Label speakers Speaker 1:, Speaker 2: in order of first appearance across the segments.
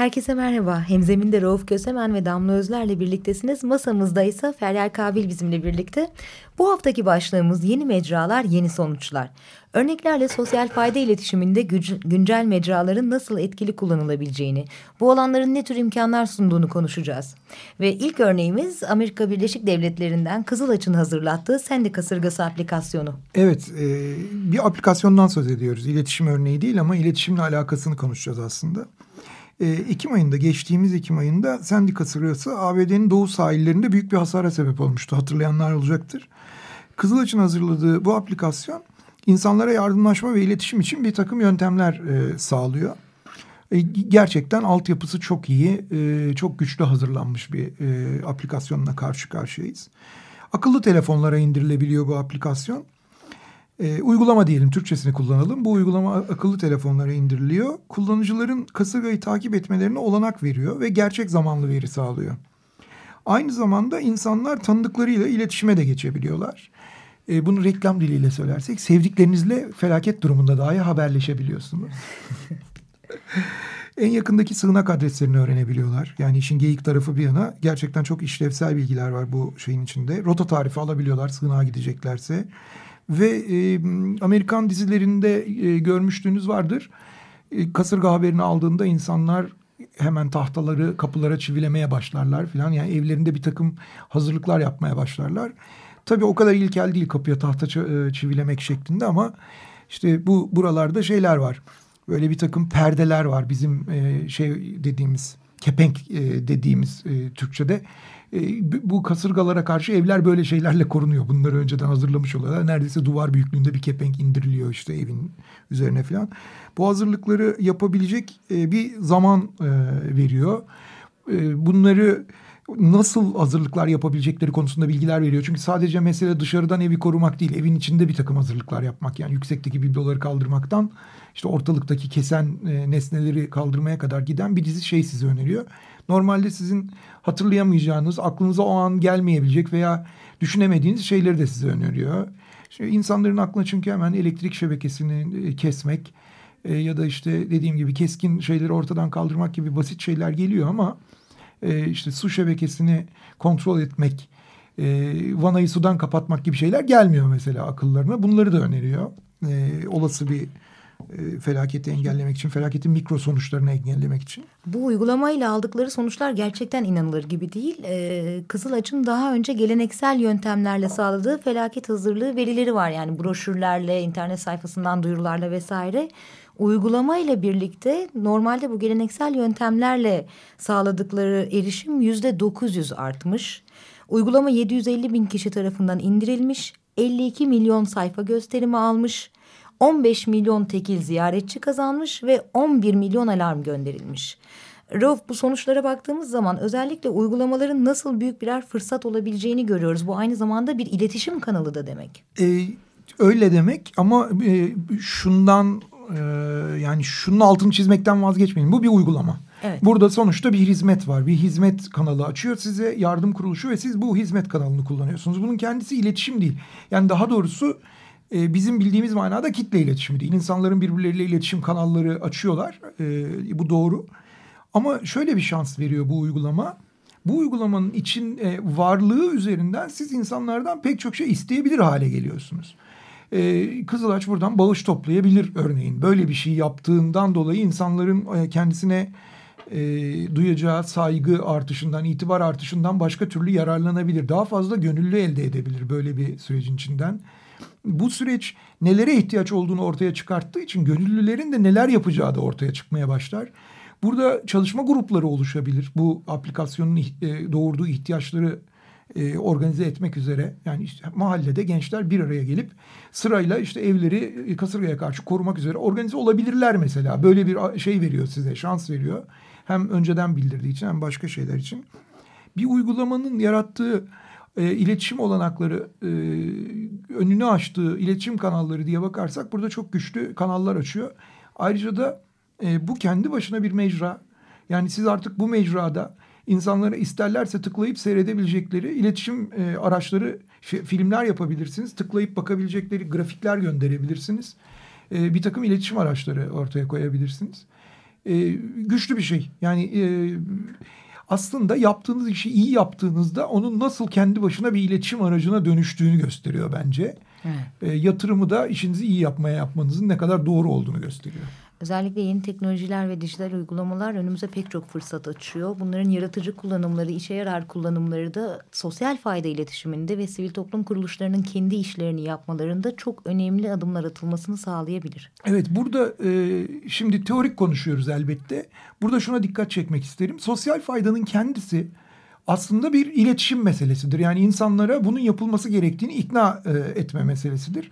Speaker 1: Herkese merhaba. Hemzeminde Rauf Kösemen ve Damla Özler'le birliktesiniz. Masamızda ise Feryal Kabil bizimle birlikte. Bu haftaki başlığımız yeni mecralar, yeni sonuçlar. Örneklerle sosyal fayda iletişiminde güncel mecraların nasıl etkili kullanılabileceğini, bu alanların ne tür imkanlar sunduğunu konuşacağız. Ve ilk örneğimiz Amerika Birleşik Devletleri'nden Kızılaç'ın hazırlattığı Sendi Kasırgası aplikasyonu.
Speaker 2: Evet, e, bir aplikasyondan söz ediyoruz. İletişim örneği değil ama iletişimle alakasını konuşacağız aslında. E, Ekim ayında geçtiğimiz Ekim ayında Sendika sırası ABD'nin doğu sahillerinde büyük bir hasara sebep olmuştu. Hatırlayanlar olacaktır. Kızılaç'ın hazırladığı bu aplikasyon insanlara yardımlaşma ve iletişim için bir takım yöntemler e, sağlıyor. E, gerçekten altyapısı çok iyi, e, çok güçlü hazırlanmış bir e, aplikasyonla karşı karşıyayız. Akıllı telefonlara indirilebiliyor bu aplikasyon. E, uygulama diyelim Türkçesini kullanalım. Bu uygulama akıllı telefonlara indiriliyor. Kullanıcıların kasırgayı takip etmelerine olanak veriyor ve gerçek zamanlı veri sağlıyor. Aynı zamanda insanlar tanıdıklarıyla iletişime de geçebiliyorlar. E, bunu reklam diliyle söylersek sevdiklerinizle felaket durumunda dahi haberleşebiliyorsunuz. en yakındaki sığınak adreslerini öğrenebiliyorlar. Yani işin geyik tarafı bir yana gerçekten çok işlevsel bilgiler var bu şeyin içinde. Rota tarifi alabiliyorlar sığınağa gideceklerse. Ve e, Amerikan dizilerinde e, görmüştüğünüz vardır. E, kasırga haberini aldığında insanlar hemen tahtaları kapılara çivilemeye başlarlar filan. Yani evlerinde bir takım hazırlıklar yapmaya başlarlar. Tabii o kadar ilkel değil kapıya tahta e, çivilemek şeklinde ama işte bu buralarda şeyler var. Böyle bir takım perdeler var bizim e, şey dediğimiz kepenk e, dediğimiz e, Türkçe'de e, bu kasırgalara karşı evler böyle şeylerle korunuyor. Bunları önceden hazırlamış oluyorlar. Neredeyse duvar büyüklüğünde bir kepenk indiriliyor işte evin üzerine falan. Bu hazırlıkları yapabilecek e, bir zaman e, veriyor. E, bunları nasıl hazırlıklar yapabilecekleri konusunda bilgiler veriyor. Çünkü sadece mesele dışarıdan evi korumak değil, evin içinde bir takım hazırlıklar yapmak. Yani yüksekteki bibloları kaldırmaktan işte ortalıktaki kesen e, nesneleri kaldırmaya kadar giden bir dizi şey size öneriyor. Normalde sizin hatırlayamayacağınız, aklınıza o an gelmeyebilecek veya düşünemediğiniz şeyleri de size öneriyor. Şimdi insanların aklına çünkü hemen elektrik şebekesini e, kesmek e, ya da işte dediğim gibi keskin şeyleri ortadan kaldırmak gibi basit şeyler geliyor ama e, işte su şebekesini kontrol etmek, e, vanayı sudan kapatmak gibi şeyler gelmiyor mesela akıllarına. Bunları da öneriyor. E, olası bir e, felaketi engellemek için, felaketin mikro sonuçlarını engellemek için.
Speaker 1: Bu uygulamayla aldıkları sonuçlar gerçekten inanılır gibi değil. Ee, Kızılaç'ın daha önce geleneksel yöntemlerle sağladığı felaket hazırlığı verileri var. Yani broşürlerle, internet sayfasından duyurularla vesaire. Uygulama ile birlikte normalde bu geleneksel yöntemlerle sağladıkları erişim yüzde 900 artmış. Uygulama 750 bin kişi tarafından indirilmiş, 52 milyon sayfa gösterimi almış 15 milyon tekil ziyaretçi kazanmış ve 11 milyon alarm gönderilmiş. Rauf bu sonuçlara baktığımız zaman özellikle uygulamaların nasıl büyük birer fırsat olabileceğini görüyoruz. Bu aynı zamanda bir iletişim kanalı da demek.
Speaker 2: Ee, öyle demek ama e, şundan e, yani şunun altını çizmekten vazgeçmeyin. Bu bir uygulama. Evet. Burada sonuçta bir hizmet var. Bir hizmet kanalı açıyor size yardım kuruluşu ve siz bu hizmet kanalını kullanıyorsunuz. Bunun kendisi iletişim değil. Yani daha doğrusu e, bizim bildiğimiz manada kitle iletişimi değil. İnsanların birbirleriyle iletişim kanalları açıyorlar. E, bu doğru. Ama şöyle bir şans veriyor bu uygulama. Bu uygulamanın için e, varlığı üzerinden siz insanlardan pek çok şey isteyebilir hale geliyorsunuz. E, Kızılaç buradan bağış toplayabilir örneğin. Böyle bir şey yaptığından dolayı insanların e, kendisine e, duyacağı saygı artışından, itibar artışından başka türlü yararlanabilir. Daha fazla gönüllü elde edebilir böyle bir sürecin içinden bu süreç nelere ihtiyaç olduğunu ortaya çıkarttığı için gönüllülerin de neler yapacağı da ortaya çıkmaya başlar. Burada çalışma grupları oluşabilir. Bu aplikasyonun e, doğurduğu ihtiyaçları e, organize etmek üzere. Yani işte mahallede gençler bir araya gelip sırayla işte evleri e, kasırgaya karşı korumak üzere organize olabilirler mesela. Böyle bir şey veriyor size, şans veriyor. Hem önceden bildirdiği için hem başka şeyler için. Bir uygulamanın yarattığı e, iletişim olanakları, e, önünü açtığı iletişim kanalları diye bakarsak burada çok güçlü kanallar açıyor. Ayrıca da e, bu kendi başına bir mecra. Yani siz artık bu mecrada insanlara isterlerse tıklayıp seyredebilecekleri iletişim e, araçları, filmler yapabilirsiniz. Tıklayıp bakabilecekleri grafikler gönderebilirsiniz. E, bir takım iletişim araçları ortaya koyabilirsiniz. E, güçlü bir şey. Yani e, aslında yaptığınız işi iyi yaptığınızda onun nasıl kendi başına bir iletişim aracına dönüştüğünü gösteriyor bence. Evet. E, yatırımı da işinizi iyi yapmaya yapmanızın ne kadar doğru olduğunu gösteriyor.
Speaker 1: Özellikle yeni teknolojiler ve dijital uygulamalar önümüze pek çok fırsat açıyor. Bunların yaratıcı kullanımları, işe yarar kullanımları da sosyal fayda iletişiminde ve sivil toplum kuruluşlarının kendi işlerini yapmalarında çok önemli adımlar atılmasını sağlayabilir.
Speaker 2: Evet burada e, şimdi teorik konuşuyoruz elbette. Burada şuna dikkat çekmek isterim. Sosyal faydanın kendisi aslında bir iletişim meselesidir. Yani insanlara bunun yapılması gerektiğini ikna e, etme meselesidir.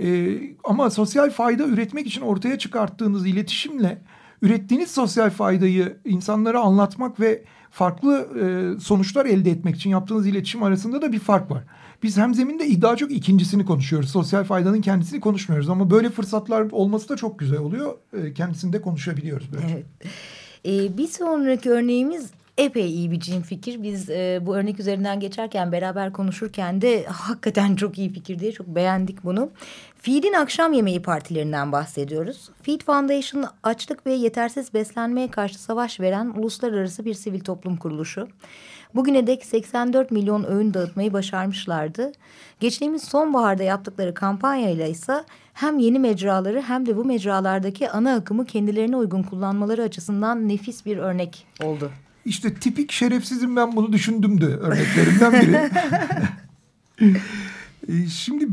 Speaker 2: E, ama sosyal fayda üretmek için ortaya çıkarttığınız iletişimle ürettiğiniz sosyal faydayı insanlara anlatmak ve farklı e, sonuçlar elde etmek için yaptığınız iletişim arasında da bir fark var. Biz hem zeminde daha çok ikincisini konuşuyoruz. Sosyal faydanın kendisini konuşmuyoruz ama böyle fırsatlar olması da çok güzel oluyor. E, kendisini de konuşabiliyoruz. Böylece.
Speaker 1: Evet. Ee, bir sonraki örneğimiz epey iyi bir cin fikir. Biz e, bu örnek üzerinden geçerken beraber konuşurken de hakikaten çok iyi fikir diye çok beğendik bunu. Feed'in akşam yemeği partilerinden bahsediyoruz. Feed Foundation açlık ve yetersiz beslenmeye karşı savaş veren uluslararası bir sivil toplum kuruluşu. Bugüne dek 84 milyon öğün dağıtmayı başarmışlardı. Geçtiğimiz sonbaharda yaptıkları kampanyayla ise hem yeni mecraları hem de bu mecralardaki ana akımı kendilerine uygun kullanmaları açısından nefis bir örnek oldu.
Speaker 2: İşte tipik şerefsizim ben bunu düşündüm de örneklerimden biri. E, şimdi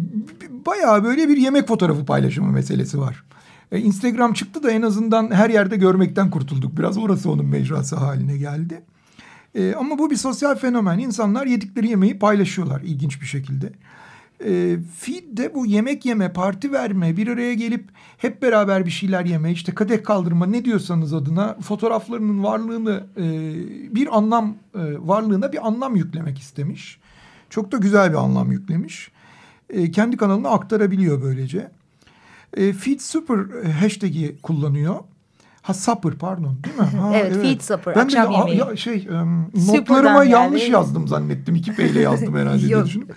Speaker 2: bayağı böyle bir yemek fotoğrafı paylaşımı meselesi var. E, Instagram çıktı da en azından her yerde görmekten kurtulduk. Biraz orası onun mecrası haline geldi. E, ama bu bir sosyal fenomen. İnsanlar yedikleri yemeği paylaşıyorlar ilginç bir şekilde e, feed'de bu yemek yeme, parti verme, bir araya gelip hep beraber bir şeyler yeme, işte kadeh kaldırma ne diyorsanız adına fotoğraflarının varlığını e, bir anlam e, varlığına bir anlam yüklemek istemiş. Çok da güzel bir anlam yüklemiş. E, kendi kanalına aktarabiliyor böylece. E, feed super hashtag'i kullanıyor. Ha supper pardon değil mi? Ha,
Speaker 1: evet, evet feed supper
Speaker 2: ben
Speaker 1: akşam
Speaker 2: de,
Speaker 1: yemeği.
Speaker 2: Ya, şey um, notlarıma yanlış yani. yazdım zannettim. İki P ile yazdım herhalde diye düşünüp.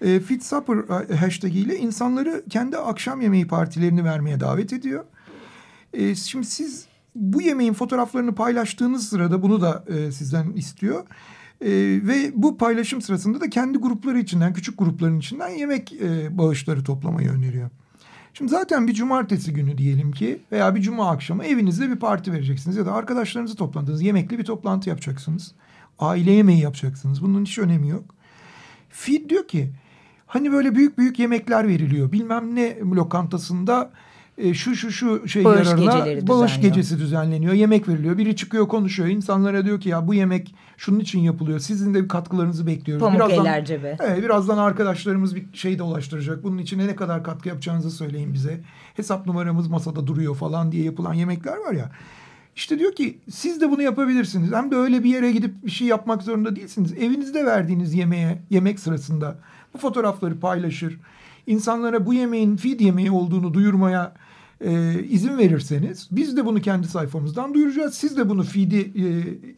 Speaker 2: E, Fit Supper hashtag ile insanları kendi akşam yemeği partilerini vermeye davet ediyor. E, şimdi siz bu yemeğin fotoğraflarını paylaştığınız sırada bunu da e, sizden istiyor. E, ve bu paylaşım sırasında da kendi grupları içinden, küçük grupların içinden yemek e, bağışları toplamayı öneriyor. Şimdi zaten bir cumartesi günü diyelim ki veya bir cuma akşamı evinizde bir parti vereceksiniz ya da arkadaşlarınızı toplandınız. Yemekli bir toplantı yapacaksınız. Aile yemeği yapacaksınız. Bunun hiç önemi yok. Feed diyor ki Hani böyle büyük büyük yemekler veriliyor. Bilmem ne lokantasında e, şu şu şu şeyler bağış arasında bağış gecesi düzenleniyor. Yemek veriliyor. Biri çıkıyor konuşuyor. İnsanlara diyor ki ya bu yemek şunun için yapılıyor. Sizin de bir katkılarınızı bekliyoruz.
Speaker 1: Pamuk birazdan, eller cebe.
Speaker 2: Evet, birazdan arkadaşlarımız bir şey de ulaştıracak. Bunun için ne kadar katkı yapacağınızı söyleyin bize. Hesap numaramız masada duruyor falan diye yapılan yemekler var ya. İşte diyor ki siz de bunu yapabilirsiniz. Hem de öyle bir yere gidip bir şey yapmak zorunda değilsiniz. Evinizde verdiğiniz yemeğe, yemek sırasında bu fotoğrafları paylaşır. İnsanlara bu yemeğin feed yemeği olduğunu duyurmaya e, izin verirseniz biz de bunu kendi sayfamızdan duyuracağız. Siz de bunu feed'i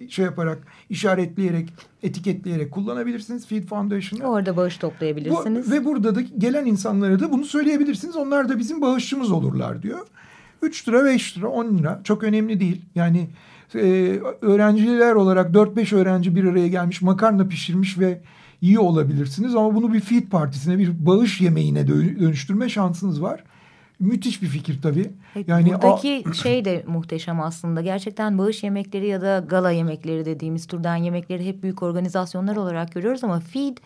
Speaker 2: e, şey yaparak işaretleyerek etiketleyerek kullanabilirsiniz Feed Foundation'ı.
Speaker 1: Orada bağış toplayabilirsiniz.
Speaker 2: Bu, ve burada da gelen insanlara da bunu söyleyebilirsiniz. Onlar da bizim bağışçımız olurlar diyor. 3 lira 5 lira 10 lira çok önemli değil. Yani e, öğrenciler olarak 4-5 öğrenci bir araya gelmiş makarna pişirmiş ve iyi olabilirsiniz ama bunu bir feed partisine bir bağış yemeğine dönüştürme şansınız var. Müthiş bir fikir tabii.
Speaker 1: Yani buradaki şey de muhteşem aslında. Gerçekten bağış yemekleri ya da gala yemekleri dediğimiz türden yemekleri hep büyük organizasyonlar olarak görüyoruz ama feed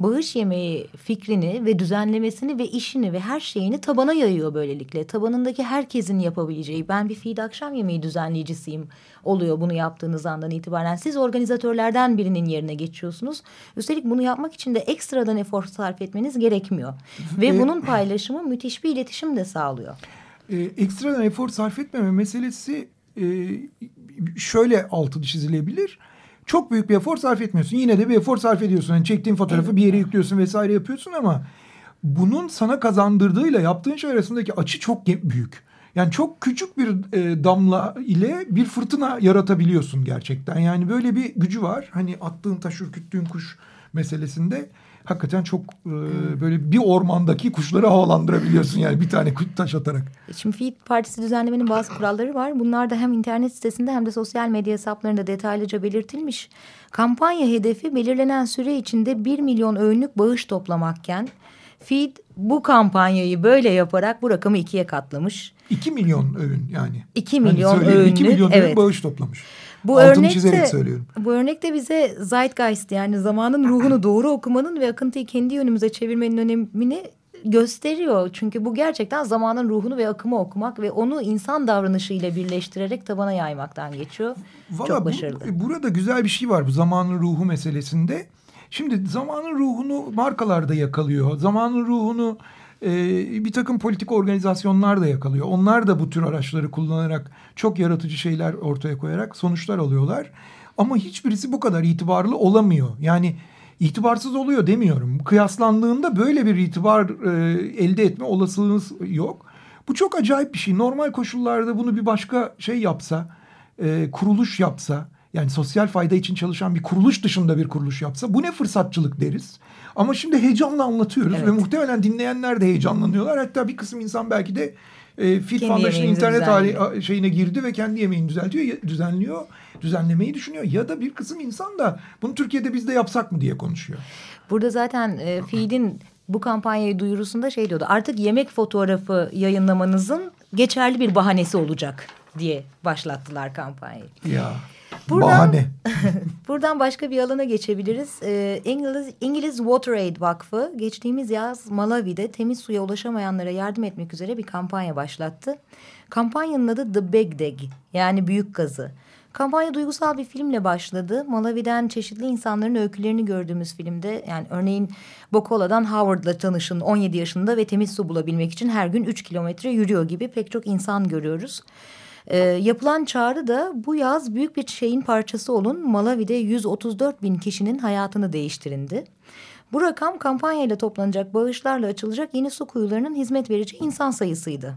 Speaker 1: bağış yemeği fikrini ve düzenlemesini ve işini ve her şeyini tabana yayıyor böylelikle. Tabanındaki herkesin yapabileceği ben bir feed akşam yemeği düzenleyicisiyim oluyor bunu yaptığınız andan itibaren. Siz organizatörlerden birinin yerine geçiyorsunuz. Üstelik bunu yapmak için de ekstradan efor sarf etmeniz gerekmiyor. Ve bunun paylaşımı müthiş bir iletişim de sağlıyor.
Speaker 2: E, ekstradan efor sarf etmeme meselesi e, şöyle altı çizilebilir çok büyük bir efor sarf etmiyorsun. Yine de bir efor sarf ediyorsun. Yani çektiğin fotoğrafı bir yere yüklüyorsun vesaire yapıyorsun ama bunun sana kazandırdığıyla yaptığın şey arasındaki açı çok büyük. Yani çok küçük bir e, damla ile bir fırtına yaratabiliyorsun gerçekten. Yani böyle bir gücü var. Hani attığın taş ürküttüğün kuş meselesinde hakikaten çok e, böyle bir ormandaki kuşları havalandırabiliyorsun yani bir tane taş atarak.
Speaker 1: Şimdi Feed Partisi düzenlemenin bazı kuralları var. Bunlar da hem internet sitesinde hem de sosyal medya hesaplarında detaylıca belirtilmiş. Kampanya hedefi belirlenen süre içinde 1 milyon öğünlük bağış toplamakken Feed bu kampanyayı böyle yaparak bu rakamı ikiye katlamış.
Speaker 2: 2 milyon öğün yani.
Speaker 1: 2 hani milyon hani öğünlük.
Speaker 2: 2 milyon
Speaker 1: evet.
Speaker 2: öğün bağış toplamış.
Speaker 1: Bu Altını örnekte, söylüyorum. Bu örnekte bize zeitgeist yani zamanın ruhunu doğru okumanın ve akıntıyı kendi yönümüze çevirmenin önemini gösteriyor. Çünkü bu gerçekten zamanın ruhunu ve akımı okumak ve onu insan davranışıyla birleştirerek tabana yaymaktan geçiyor. Vallahi Çok başarılı.
Speaker 2: Bu, burada güzel bir şey var bu zamanın ruhu meselesinde. Şimdi zamanın ruhunu markalarda yakalıyor. Zamanın ruhunu e, bir takım politik organizasyonlar da yakalıyor. Onlar da bu tür araçları kullanarak çok yaratıcı şeyler ortaya koyarak sonuçlar alıyorlar. Ama hiçbirisi bu kadar itibarlı olamıyor. Yani itibarsız oluyor demiyorum. Kıyaslandığında böyle bir itibar e, elde etme olasılığınız yok. Bu çok acayip bir şey. Normal koşullarda bunu bir başka şey yapsa, e, kuruluş yapsa, yani sosyal fayda için çalışan bir kuruluş dışında bir kuruluş yapsa bu ne fırsatçılık deriz. Ama şimdi heyecanla anlatıyoruz evet. ve muhtemelen dinleyenler de heyecanlanıyorlar. Hatta bir kısım insan belki de e, Fit Foundation internet hali, şeyine girdi ve kendi yemeğini düzeltiyor, düzenliyor, düzenlemeyi düşünüyor. Ya da bir kısım insan da bunu Türkiye'de biz de yapsak mı diye konuşuyor.
Speaker 1: Burada zaten e, Feed'in bu kampanyayı duyurusunda şey diyordu. Artık yemek fotoğrafı yayınlamanızın geçerli bir bahanesi olacak diye başlattılar kampanyayı.
Speaker 2: Ya. Buradan, Bahane.
Speaker 1: buradan başka bir alana geçebiliriz. Ee, İngiliz, İngiliz WaterAid Vakfı geçtiğimiz yaz Malawi'de temiz suya ulaşamayanlara yardım etmek üzere bir kampanya başlattı. Kampanyanın adı The Big Dig yani büyük gazı. Kampanya duygusal bir filmle başladı. Malawi'den çeşitli insanların öykülerini gördüğümüz filmde yani örneğin Bokola'dan Howard'la tanışın 17 yaşında ve temiz su bulabilmek için her gün 3 kilometre yürüyor gibi pek çok insan görüyoruz. E, yapılan çağrı da bu yaz büyük bir şeyin parçası olun Malawi'de 134 bin kişinin hayatını değiştirindi. Bu rakam kampanyayla toplanacak bağışlarla açılacak yeni su kuyularının hizmet verici insan sayısıydı.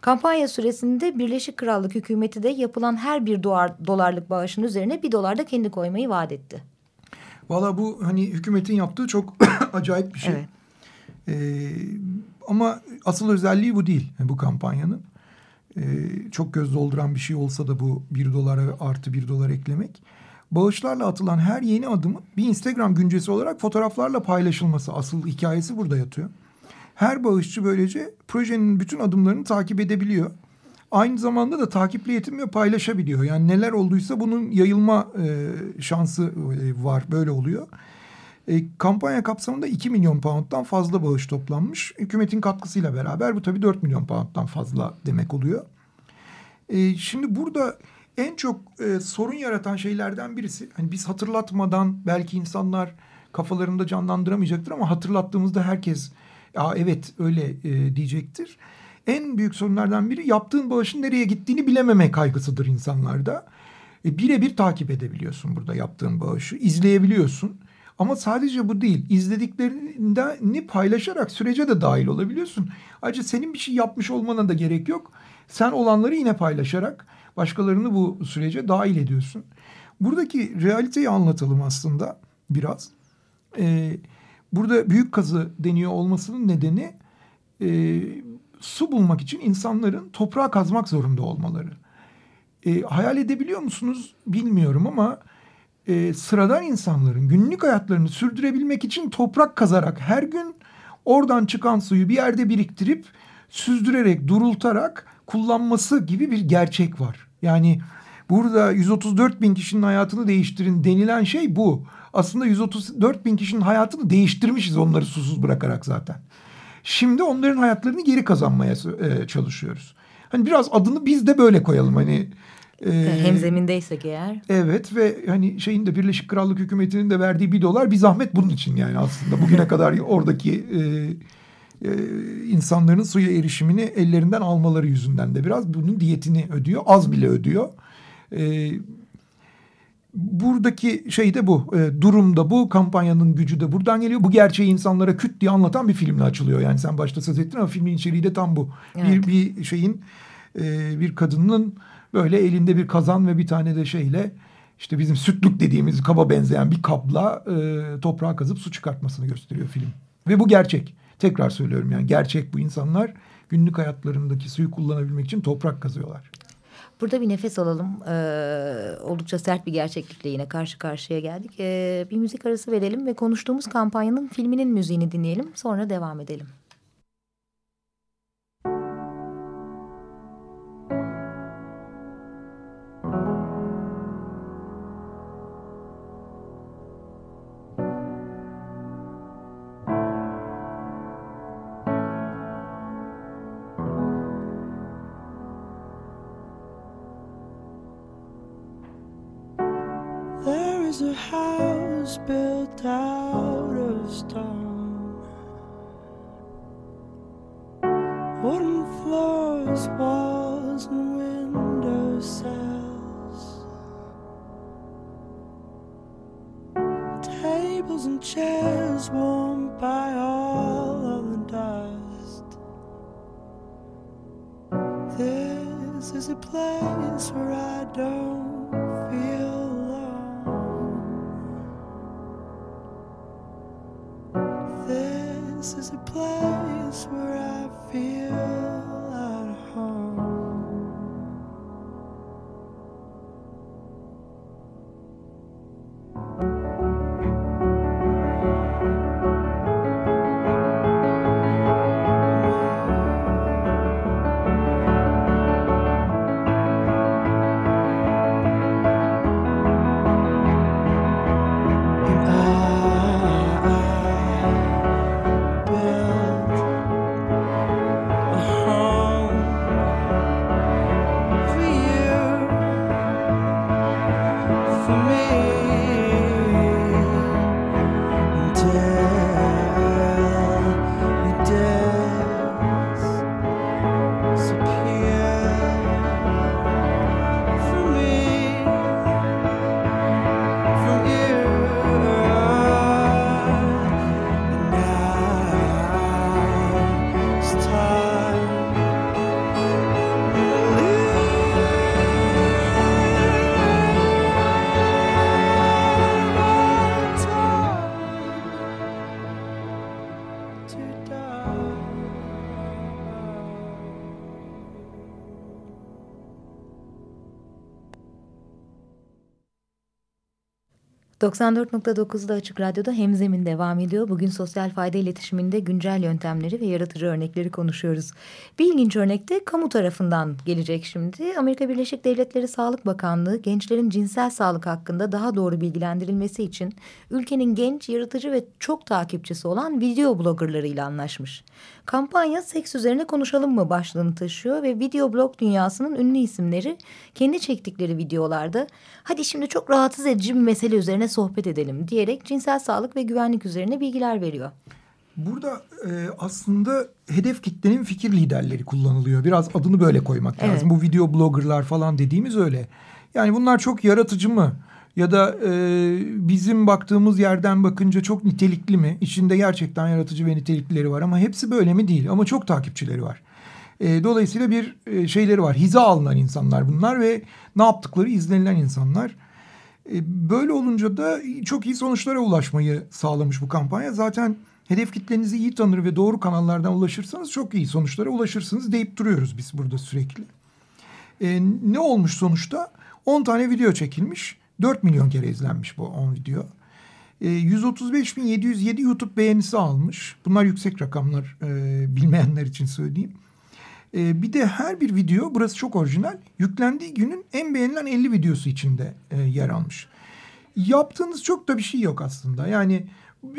Speaker 1: Kampanya süresinde Birleşik Krallık hükümeti de yapılan her bir dolar, dolarlık bağışın üzerine bir dolar da kendi koymayı vaat etti.
Speaker 2: Valla bu hani hükümetin yaptığı çok acayip bir şey. Evet. Ee, ama asıl özelliği bu değil bu kampanyanın e, çok göz dolduran bir şey olsa da bu bir dolara artı bir dolar eklemek. Bağışlarla atılan her yeni adımın bir Instagram güncesi olarak fotoğraflarla paylaşılması asıl hikayesi burada yatıyor. Her bağışçı böylece projenin bütün adımlarını takip edebiliyor. Aynı zamanda da takiple yetinmiyor paylaşabiliyor. Yani neler olduysa bunun yayılma e, şansı e, var böyle oluyor. E, kampanya kapsamında 2 milyon pound'dan fazla bağış toplanmış. Hükümetin katkısıyla beraber bu tabii 4 milyon pound'dan fazla demek oluyor. E, şimdi burada en çok e, sorun yaratan şeylerden birisi hani biz hatırlatmadan belki insanlar kafalarında canlandıramayacaktır ama hatırlattığımızda herkes ya evet öyle diyecektir. En büyük sorunlardan biri yaptığın bağışın nereye gittiğini bilememe kaygısıdır insanlarda. E, Birebir takip edebiliyorsun burada yaptığın bağışı, izleyebiliyorsun. Ama sadece bu değil. İzlediklerini paylaşarak sürece de dahil olabiliyorsun. Ayrıca senin bir şey yapmış olmana da gerek yok. Sen olanları yine paylaşarak başkalarını bu sürece dahil ediyorsun. Buradaki realiteyi anlatalım aslında biraz. Ee, burada büyük kazı deniyor olmasının nedeni e, su bulmak için insanların toprağa kazmak zorunda olmaları. E, hayal edebiliyor musunuz bilmiyorum ama e, sıradan insanların günlük hayatlarını sürdürebilmek için toprak kazarak her gün oradan çıkan suyu bir yerde biriktirip süzdürerek durultarak kullanması gibi bir gerçek var. Yani Burada 134 bin kişinin hayatını değiştirin denilen şey bu. Aslında 134 bin kişinin hayatını değiştirmişiz onları susuz bırakarak zaten. Şimdi onların hayatlarını geri kazanmaya e, çalışıyoruz. Hani biraz adını biz de böyle koyalım hani.
Speaker 1: E, Hem zemindeysek eğer.
Speaker 2: Evet ve hani şeyin de Birleşik Krallık hükümetinin de verdiği bir dolar bir zahmet bunun için yani aslında. Bugüne kadar oradaki e, e, insanların suya erişimini ellerinden almaları yüzünden de biraz bunun diyetini ödüyor. Az bile ödüyor. E, buradaki şey de bu. E, durum da bu. Kampanyanın gücü de buradan geliyor. Bu gerçeği insanlara küt diye anlatan bir filmle açılıyor. Yani sen başta söz ettin ama filmin içeriği de tam bu. Evet. Bir, bir şeyin e, bir kadının böyle elinde bir kazan ve bir tane de şeyle işte bizim sütlük dediğimiz kaba benzeyen bir kapla e, toprağa kazıp su çıkartmasını gösteriyor film. Ve bu gerçek. Tekrar söylüyorum yani gerçek bu insanlar günlük hayatlarındaki suyu kullanabilmek için toprak kazıyorlar.
Speaker 1: Burada bir nefes alalım. Ee, oldukça sert bir gerçeklikle yine karşı karşıya geldik. Ee, bir müzik arası verelim ve konuştuğumuz kampanyanın filminin müziğini dinleyelim. Sonra devam edelim.
Speaker 3: tables and chairs warmed by all of the dust. This is a place where I don't feel alone. This is a place where I feel.
Speaker 1: ...94.9'da Açık Radyo'da Hemzemin devam ediyor. Bugün sosyal fayda iletişiminde güncel yöntemleri ve yaratıcı örnekleri konuşuyoruz. Bir ilginç örnek de kamu tarafından gelecek şimdi. Amerika Birleşik Devletleri Sağlık Bakanlığı... ...gençlerin cinsel sağlık hakkında daha doğru bilgilendirilmesi için... ...ülkenin genç, yaratıcı ve çok takipçisi olan video bloggerlarıyla anlaşmış. Kampanya seks üzerine konuşalım mı başlığını taşıyor ve video blog dünyasının ünlü isimleri kendi çektikleri videolarda hadi şimdi çok rahatsız edici bir mesele üzerine sohbet edelim diyerek cinsel sağlık ve güvenlik üzerine bilgiler veriyor.
Speaker 2: Burada e, aslında hedef kitlenin fikir liderleri kullanılıyor. Biraz adını böyle koymak evet. lazım. Bu video bloggerlar falan dediğimiz öyle. Yani bunlar çok yaratıcı mı? ya da e, bizim baktığımız yerden bakınca çok nitelikli mi? İçinde gerçekten yaratıcı ve niteliklileri var ama hepsi böyle mi değil ama çok takipçileri var. E, dolayısıyla bir e, şeyleri var. Hiza alınan insanlar bunlar ve ne yaptıkları izlenilen insanlar. E, böyle olunca da çok iyi sonuçlara ulaşmayı sağlamış bu kampanya. Zaten hedef kitlenizi iyi tanır ve doğru kanallardan ulaşırsanız çok iyi sonuçlara ulaşırsınız deyip duruyoruz biz burada sürekli. E, ne olmuş sonuçta? 10 tane video çekilmiş 4 milyon kere izlenmiş bu 10 video. E, 135.707 YouTube beğenisi almış. Bunlar yüksek rakamlar e, bilmeyenler için söyleyeyim. E, bir de her bir video burası çok orijinal. Yüklendiği günün en beğenilen 50 videosu içinde e, yer almış. Yaptığınız çok da bir şey yok aslında. Yani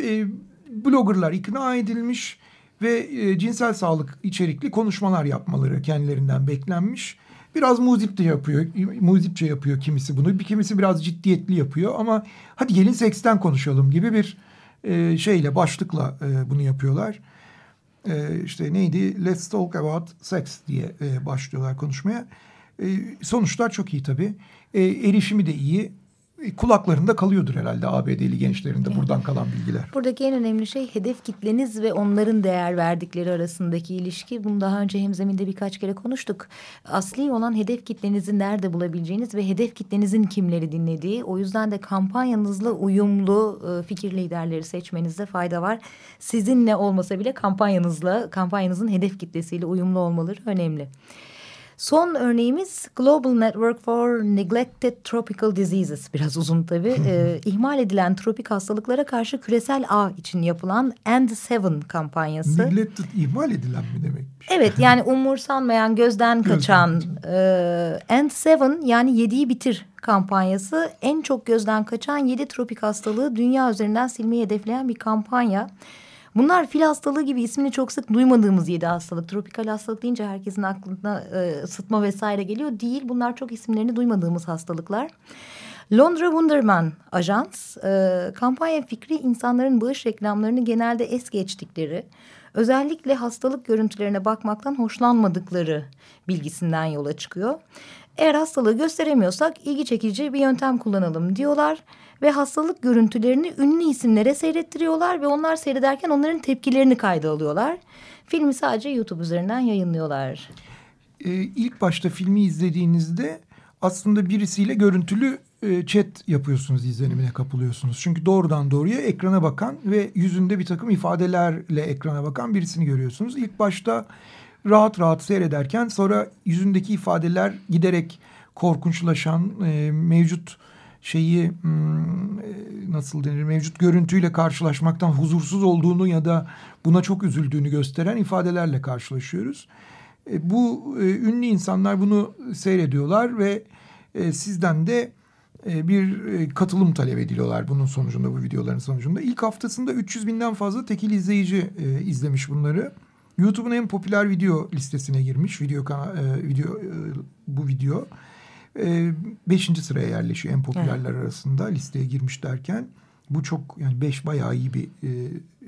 Speaker 2: e, bloggerlar ikna edilmiş ve e, cinsel sağlık içerikli konuşmalar yapmaları kendilerinden beklenmiş. Biraz muzipçe yapıyor, muzipçe yapıyor kimisi bunu. Bir kimisi biraz ciddiyetli yapıyor ama hadi gelin seksten konuşalım gibi bir e, şeyle başlıkla bunu yapıyorlar. E, işte neydi? Let's talk about sex diye e, başlıyorlar konuşmaya. E, sonuçlar çok iyi tabii. E, erişimi de iyi kulaklarında kalıyordur herhalde ABD'li gençlerinde buradan kalan bilgiler.
Speaker 1: Buradaki en önemli şey hedef kitleniz ve onların değer verdikleri arasındaki ilişki. Bunu daha önce hemzeminde birkaç kere konuştuk. Asli olan hedef kitlenizi nerede bulabileceğiniz ve hedef kitlenizin kimleri dinlediği. O yüzden de kampanyanızla uyumlu e, fikir liderleri seçmenizde fayda var. Sizinle olmasa bile kampanyanızla, kampanyanızın hedef kitlesiyle uyumlu olmaları önemli. Son örneğimiz Global Network for Neglected Tropical Diseases. Biraz uzun tabii. ee, ihmal edilen tropik hastalıklara karşı küresel ağ için yapılan End Seven kampanyası.
Speaker 2: Neglected, ihmal edilen mi demekmiş?
Speaker 1: Evet yani umursanmayan, gözden kaçan e, End Seven yani yediği bitir kampanyası en çok gözden kaçan yedi tropik hastalığı dünya üzerinden silmeyi hedefleyen bir kampanya. Bunlar fil hastalığı gibi ismini çok sık duymadığımız yedi hastalık. Tropikal hastalık deyince herkesin aklına e, sıtma vesaire geliyor. Değil bunlar çok isimlerini duymadığımız hastalıklar. Londra Wunderman Ajans e, kampanya fikri insanların bağış reklamlarını genelde es geçtikleri, özellikle hastalık görüntülerine bakmaktan hoşlanmadıkları bilgisinden yola çıkıyor. Eğer hastalığı gösteremiyorsak ilgi çekici bir yöntem kullanalım diyorlar ve hastalık görüntülerini ünlü isimlere seyrettiriyorlar ve onlar seyrederken onların tepkilerini kayda alıyorlar. Filmi sadece YouTube üzerinden yayınlıyorlar.
Speaker 2: Ee, ilk başta filmi izlediğinizde aslında birisiyle görüntülü e, chat yapıyorsunuz izlenimine kapılıyorsunuz. Çünkü doğrudan doğruya ekrana bakan ve yüzünde bir takım ifadelerle ekrana bakan birisini görüyorsunuz. İlk başta rahat rahat seyrederken sonra yüzündeki ifadeler giderek korkunçlaşan e, mevcut şeyi hmm, e, nasıl denir mevcut görüntüyle karşılaşmaktan huzursuz olduğunu ya da buna çok üzüldüğünü gösteren ifadelerle karşılaşıyoruz. E, bu e, ünlü insanlar bunu seyrediyorlar ve sizden de bir katılım talep ediliyorlar bunun sonucunda bu videoların sonucunda. İlk haftasında 300 binden fazla tekil izleyici izlemiş bunları. YouTube'un en popüler video listesine girmiş video video bu video e, beşinci sıraya yerleşiyor en popülerler evet. arasında listeye girmiş derken. Bu çok yani beş bayağı iyi bir e,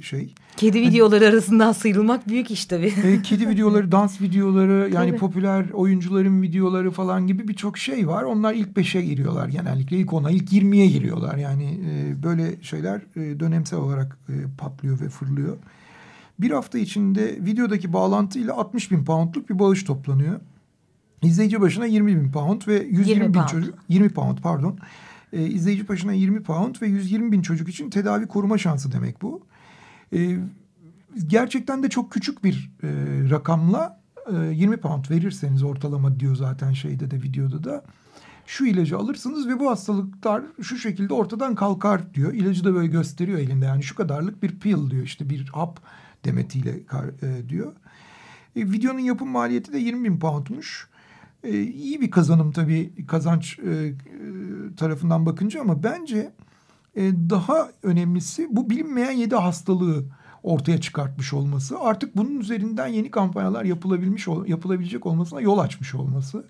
Speaker 2: şey.
Speaker 1: Kedi yani, videoları arasından sıyrılmak büyük iş tabii.
Speaker 2: E, kedi videoları, dans videoları yani tabii. popüler oyuncuların videoları falan gibi birçok şey var. Onlar ilk beşe giriyorlar genellikle. ilk ona, ilk yirmiye giriyorlar. Yani e, böyle şeyler e, dönemsel olarak e, patlıyor ve fırlıyor. Bir hafta içinde videodaki bağlantıyla 60 bin poundluk bir bağış toplanıyor. İzleyici başına 20 bin pound ve 120 bin çocuk 20 pound pardon. E, izleyici başına 20 pound ve 120 bin çocuk için tedavi koruma şansı demek bu. E, gerçekten de çok küçük bir e, rakamla e, 20 pound verirseniz ortalama diyor zaten şeyde de videoda da şu ilacı alırsınız ve bu hastalıklar şu şekilde ortadan kalkar diyor. İlacı da böyle gösteriyor elinde yani şu kadarlık bir pill diyor işte bir hap demetiyle e, diyor. E, videonun yapım maliyeti de 20 bin poundmuş e, iyi bir kazanım tabii kazanç e, e, tarafından bakınca ama bence e, daha önemlisi bu bilinmeyen yedi hastalığı ortaya çıkartmış olması. Artık bunun üzerinden yeni kampanyalar yapılabilmiş yapılabilecek olmasına yol açmış olması.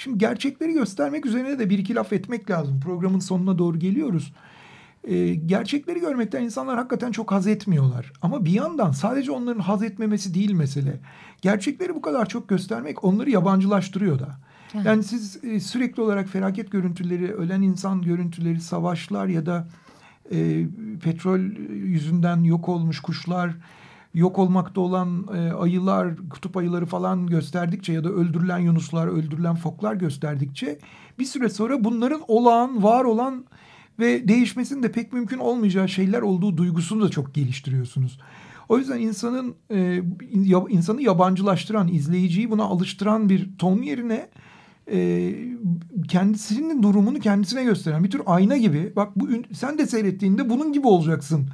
Speaker 2: Şimdi gerçekleri göstermek üzerine de bir iki laf etmek lazım. Programın sonuna doğru geliyoruz. E, gerçekleri görmekten insanlar hakikaten çok haz etmiyorlar. Ama bir yandan sadece onların haz etmemesi değil mesele. Gerçekleri bu kadar çok göstermek onları yabancılaştırıyor da. Evet. Yani siz e, sürekli olarak felaket görüntüleri, ölen insan görüntüleri, savaşlar ya da e, petrol yüzünden yok olmuş kuşlar, yok olmakta olan e, ayılar, kutup ayıları falan gösterdikçe ya da öldürülen yunuslar, öldürülen foklar gösterdikçe bir süre sonra bunların olağan, var olan ve değişmesinin de pek mümkün olmayacağı şeyler olduğu duygusunu da çok geliştiriyorsunuz. O yüzden insanın e, insanı yabancılaştıran, izleyiciyi buna alıştıran bir ton yerine e, kendisinin durumunu kendisine gösteren bir tür ayna gibi. Bak bu sen de seyrettiğinde bunun gibi olacaksın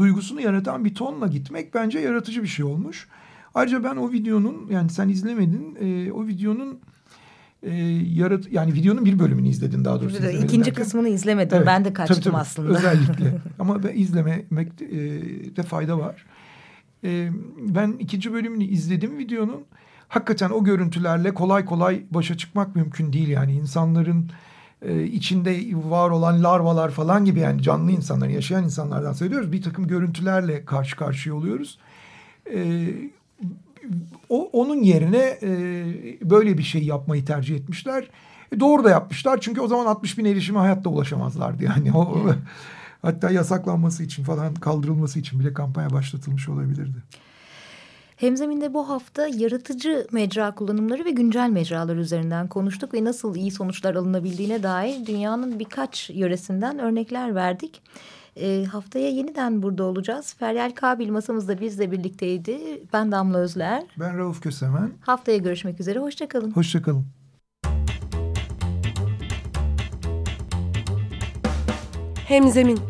Speaker 2: duygusunu yaratan bir tonla gitmek bence yaratıcı bir şey olmuş. Ayrıca ben o videonun yani sen izlemedin e, o videonun e, yarat yani videonun bir bölümünü izledin daha doğrusu.
Speaker 1: İkinci
Speaker 2: derken.
Speaker 1: kısmını izlemedim.
Speaker 2: Evet,
Speaker 1: ben de kaçtım
Speaker 2: tabii, tabii.
Speaker 1: aslında.
Speaker 2: Özellikle. Ama ben izlemekte e, de fayda var. E, ben ikinci bölümünü izledim videonun. Hakikaten o görüntülerle kolay kolay başa çıkmak mümkün değil. Yani insanların e, içinde var olan larvalar falan gibi yani canlı insanlar, yaşayan insanlardan söylüyoruz. Bir takım görüntülerle karşı karşıya oluyoruz. E, o, onun yerine e, böyle bir şey yapmayı tercih etmişler. E, doğru da yapmışlar çünkü o zaman 60 bin erişime hayatta ulaşamazlardı yani. O, hatta yasaklanması için falan kaldırılması için bile kampanya başlatılmış olabilirdi.
Speaker 1: Hemzeminde bu hafta yaratıcı mecra kullanımları ve güncel mecralar üzerinden konuştuk ve nasıl iyi sonuçlar alınabildiğine dair dünyanın birkaç yöresinden örnekler verdik. E, haftaya yeniden burada olacağız. Feryal Kabil masamızda bizle birlikteydi. Ben Damla Özler.
Speaker 2: Ben Rauf Kösemen.
Speaker 1: Haftaya görüşmek üzere. Hoşçakalın.
Speaker 2: Hoşçakalın.
Speaker 4: Hemzemin